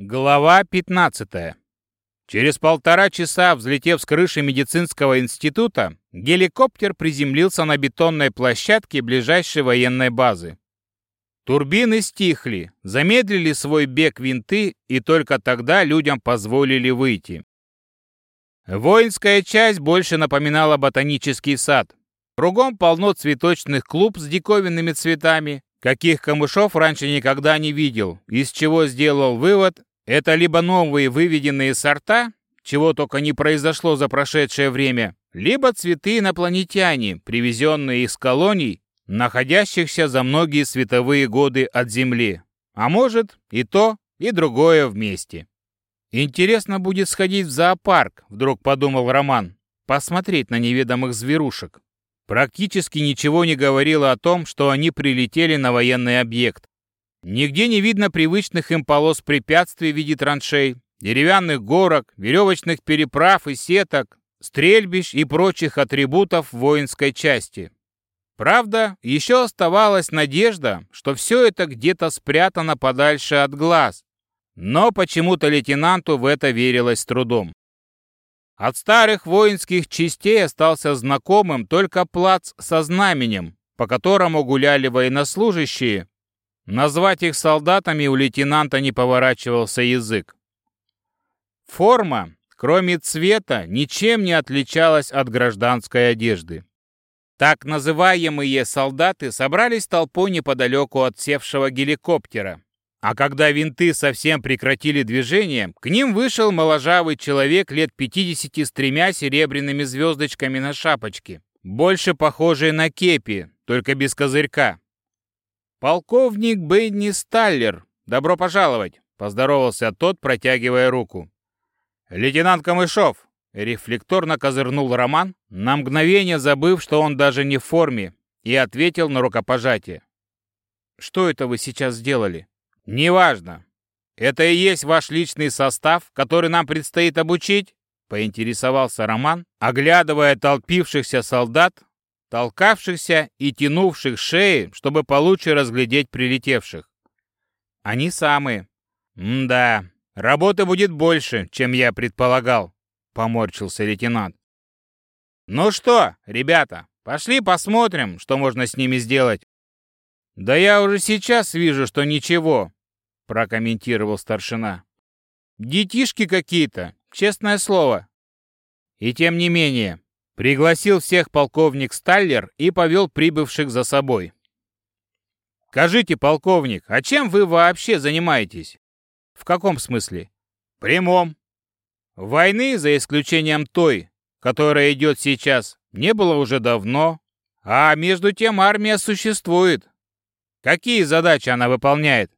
Глава 15. Через полтора часа, взлетев с крыши медицинского института, геликоптер приземлился на бетонной площадке ближайшей военной базы. Турбины стихли, замедлили свой бег винты, и только тогда людям позволили выйти. Воинская часть больше напоминала ботанический сад. Кругом полно цветочных клуб с диковинными цветами, каких Камышов раньше никогда не видел, из чего сделал вывод, это либо новые выведенные сорта, чего только не произошло за прошедшее время, либо цветы инопланетяне, привезенные из колоний, находящихся за многие световые годы от Земли. А может, и то, и другое вместе. «Интересно будет сходить в зоопарк», — вдруг подумал Роман, «посмотреть на неведомых зверушек». Практически ничего не говорило о том, что они прилетели на военный объект. Нигде не видно привычных им полос препятствий в виде траншей, деревянных горок, веревочных переправ и сеток, стрельбищ и прочих атрибутов воинской части. Правда, еще оставалась надежда, что все это где-то спрятано подальше от глаз, но почему-то лейтенанту в это верилось с трудом. От старых воинских частей остался знакомым только плац со знаменем, по которому гуляли военнослужащие, Назвать их солдатами у лейтенанта не поворачивался язык. Форма, кроме цвета, ничем не отличалась от гражданской одежды. Так называемые солдаты собрались толпой неподалеку от севшего геликоптера. А когда винты совсем прекратили движение, к ним вышел моложавый человек лет 50 с тремя серебряными звездочками на шапочке, больше похожий на кепи, только без козырька. «Полковник Бенни Сталлер, добро пожаловать!» — поздоровался тот, протягивая руку. «Лейтенант Камышов!» — рефлекторно козырнул Роман, на мгновение забыв, что он даже не в форме, и ответил на рукопожатие. «Что это вы сейчас сделали?» «Неважно. Это и есть ваш личный состав, который нам предстоит обучить?» — поинтересовался Роман, оглядывая толпившихся солдат, толкавшихся и тянувших шеи, чтобы получше разглядеть прилетевших. Они самые. М-да, работы будет больше, чем я предполагал, поморщился лейтенант. Ну что, ребята, пошли посмотрим, что можно с ними сделать. Да я уже сейчас вижу, что ничего, прокомментировал старшина. Детишки какие-то, честное слово. И тем не менее, Пригласил всех полковник Сталлер и повел прибывших за собой. «Скажите, полковник, а чем вы вообще занимаетесь?» «В каком смысле?» «Прямом. Войны, за исключением той, которая идет сейчас, не было уже давно, а между тем армия существует. Какие задачи она выполняет?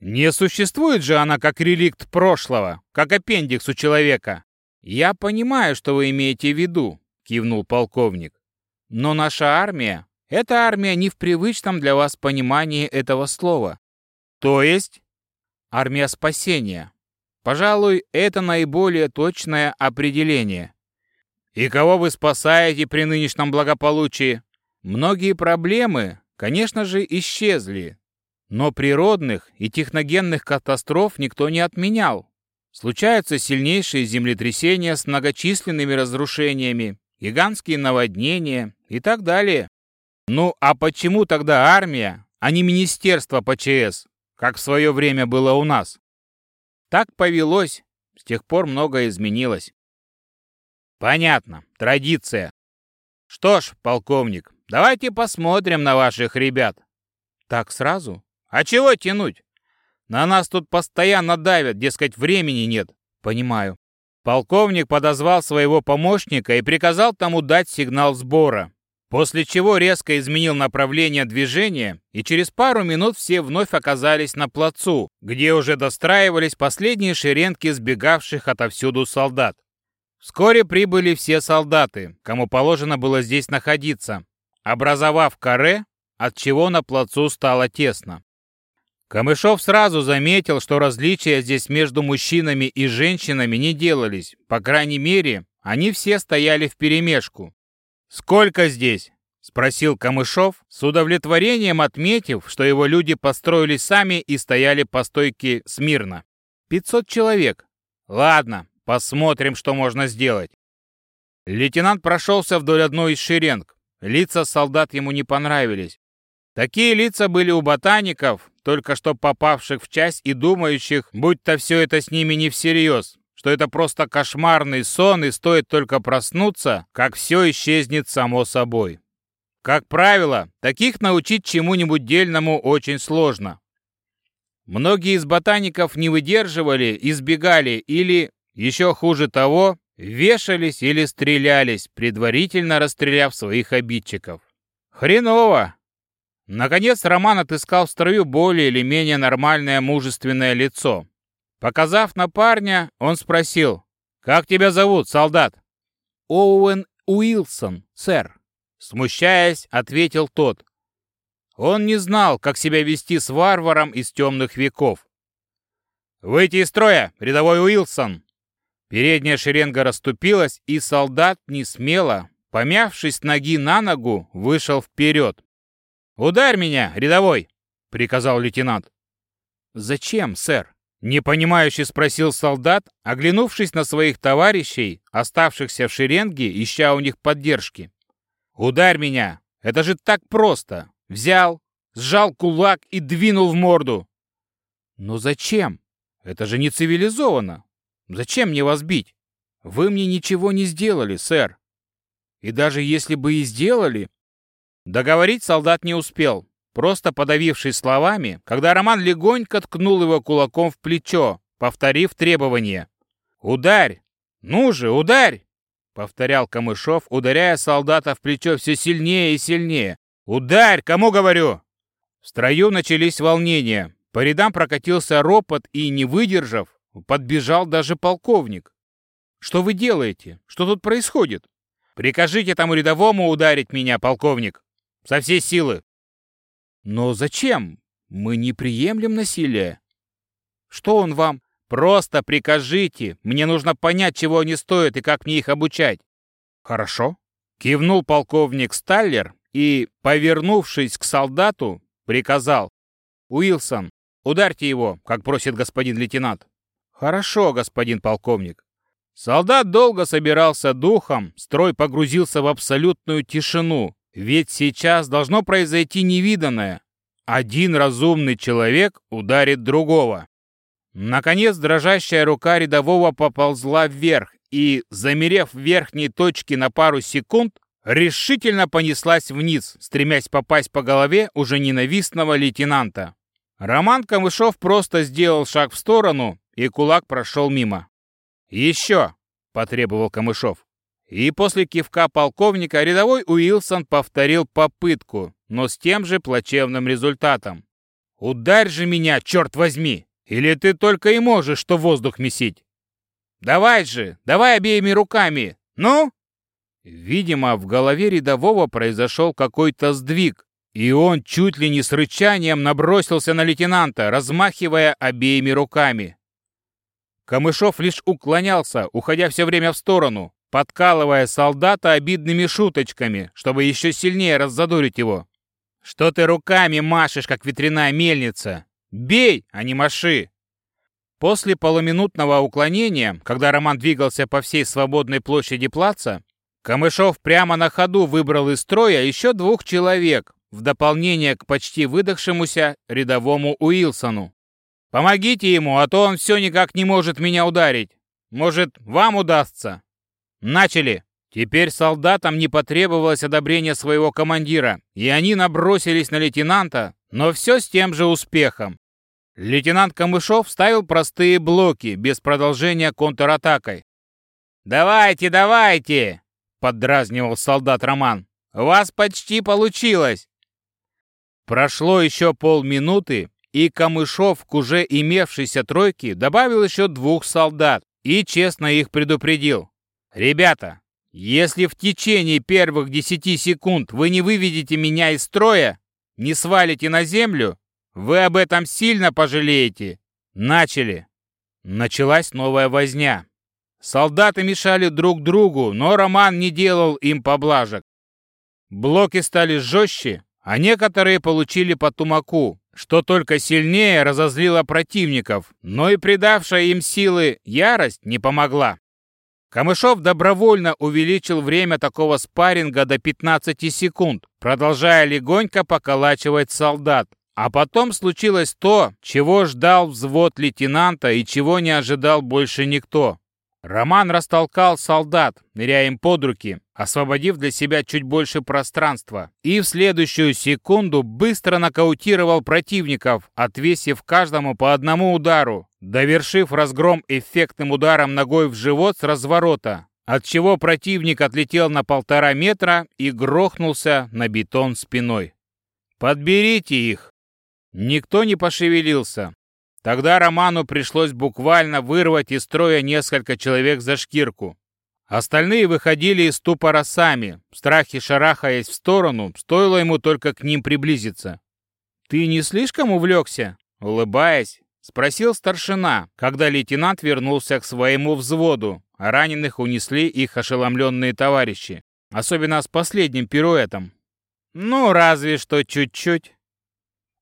Не существует же она как реликт прошлого, как аппендикс у человека. Я понимаю, что вы имеете в виду, кивнул полковник. Но наша армия — это армия не в привычном для вас понимании этого слова. То есть армия спасения. Пожалуй, это наиболее точное определение. И кого вы спасаете при нынешнем благополучии? Многие проблемы, конечно же, исчезли, но природных и техногенных катастроф никто не отменял. Случаются сильнейшие землетрясения с многочисленными разрушениями, гигантские наводнения и так далее. Ну а почему тогда армия, а не министерство ПЧС, как в свое время было у нас? Так повелось, с тех пор многое изменилось. Понятно, традиция. Что ж, полковник, давайте посмотрим на ваших ребят. Так сразу? А чего тянуть? На нас тут постоянно давят, дескать, времени нет. Понимаю. Полковник подозвал своего помощника и приказал тому дать сигнал сбора, после чего резко изменил направление движения, и через пару минут все вновь оказались на плацу, где уже достраивались последние шеренги сбегавших отовсюду солдат. Вскоре прибыли все солдаты, кому положено было здесь находиться, образовав каре, от чего на плацу стало тесно. Камышов сразу заметил, что различия здесь между мужчинами и женщинами не делались. По крайней мере, они все стояли вперемешку. «Сколько здесь?» — спросил Камышов, с удовлетворением отметив, что его люди построились сами и стояли по стойке смирно. 500 человек. Ладно, посмотрим, что можно сделать. Лейтенант прошелся вдоль одной из шеренг. Лица солдат ему не понравились. Такие лица были у ботаников, только что попавших в часть и думающих, будь-то все это с ними не всерьез, что это просто кошмарный сон и стоит только проснуться, как все исчезнет само собой. Как правило, таких научить чему-нибудь дельному очень сложно. Многие из ботаников не выдерживали, избегали или, еще хуже того, вешались или стрелялись, предварительно расстреляв своих обидчиков. Хреново! Наконец Роман отыскал в строю более или менее нормальное мужественное лицо. Показав на парня, он спросил, «Как тебя зовут, солдат?» «Оуэн Уилсон, сэр», — смущаясь, ответил тот. Он не знал, как себя вести с варваром из темных веков. «Выйти из строя, рядовой Уилсон!» Передняя шеренга расступилась, и солдат не смело, помявшись ноги на ногу, вышел вперед. «Ударь меня, рядовой!» — приказал лейтенант. «Зачем, сэр?» — непонимающе спросил солдат, оглянувшись на своих товарищей, оставшихся в шеренге, ища у них поддержки. «Ударь меня! Это же так просто! Взял, сжал кулак и двинул в морду. Но зачем? Это же не цивилизованно. Зачем мне вас бить? Вы мне ничего не сделали, сэр. И даже если бы и сделали... Договорить солдат не успел, просто подавившись словами, когда Роман легонько ткнул его кулаком в плечо, повторив требование. «Ударь! Ну же, ударь!» — повторял Камышов, ударяя солдата в плечо все сильнее и сильнее, «Ударь! Кому говорю?» В строю начались волнения. По рядам прокатился ропот и, не выдержав, подбежал даже полковник. «Что вы делаете? Что тут происходит?» «Прикажите тому рядовому ударить меня, полковник! Со всей силы!» «Но зачем? Мы не приемлем насилие!» «Что он вам?» «Просто прикажите! Мне нужно понять, чего они стоят и как мне их обучать!» «Хорошо!» — кивнул полковник Сталлер и, повернувшись к солдату, приказал «Уилсон, ударьте его, как просит господин лейтенант». «Хорошо, господин полковник». Солдат долго собирался духом, строй погрузился в абсолютную тишину, ведь сейчас должно произойти невиданное. Один разумный человек ударит другого. Наконец дрожащая рука рядового поползла вверх и, замерев в верхней точке на пару секунд, решительно понеслась вниз, стремясь попасть по голове уже ненавистного лейтенанта. Роман Камышов просто сделал шаг в сторону, и кулак прошел мимо. «Еще!» — потребовал Камышов. И после кивка полковника рядовой Уилсон повторил попытку, но с тем же плачевным результатом. «Ударь же меня, черт возьми! Или ты только и можешь что воздух месить? Давай же, давай обеими руками! Ну!» Видимо, в голове рядового произошел какой-то сдвиг, и он чуть ли не с рычанием набросился на лейтенанта, размахивая обеими руками. Камышов лишь уклонялся, уходя все время в сторону, подкалывая солдата обидными шуточками, чтобы еще сильнее раззадорить его. «Что ты руками машешь, как ветряная мельница? Бей, а не маши!» После полуминутного уклонения, когда Роман двигался по всей свободной площади плаца, Камышов прямо на ходу выбрал из строя еще двух человек, в дополнение к почти выдохшемуся рядовому Уилсону. «Помогите ему, а то он все никак не может меня ударить. Может, вам удастся?» «Начали!» Теперь солдатам не потребовалось одобрения своего командира, и они набросились на лейтенанта, но все с тем же успехом. Лейтенант Камышов ставил простые блоки, без продолжения контратакой. «Давайте, давайте!» поддразнивал солдат Роман. «У вас почти получилось!» Прошло еще полминуты, и Камышов к уже имевшейся тройке добавил еще двух солдат и честно их предупредил. «Ребята, если в течение первых десяти секунд вы не выведете меня из строя, не свалите на землю, вы об этом сильно пожалеете. Начали!» Началась новая возня. Солдаты мешали друг другу, но Роман не делал им поблажек. Блоки стали жестче, а некоторые получили по тумаку, что только сильнее разозлило противников, но и придавшая им силы ярость не помогла. Камышов добровольно увеличил время такого спарринга до 15 секунд, продолжая легонько поколачивать солдат. А потом случилось то, чего ждал взвод лейтенанта и чего не ожидал больше никто. Роман растолкал солдат, ныряя им под руки, освободив для себя чуть больше пространства, и в следующую секунду быстро нокаутировал противников, отвесив каждому по одному удару, довершив разгром эффектным ударом ногой в живот с разворота, отчего противник отлетел на полтора метра и грохнулся на бетон спиной. «Подберите их!» Никто не пошевелился. Тогда Роману пришлось буквально вырвать из строя несколько человек за шкирку. Остальные выходили из ступора сами, в страхе шарахаясь в сторону, стоило ему только к ним приблизиться. «Ты не слишком увлекся?» Улыбаясь, спросил старшина, когда лейтенант вернулся к своему взводу, а раненых унесли их ошеломленные товарищи, особенно с последним пируэтом. «Ну, разве что чуть-чуть».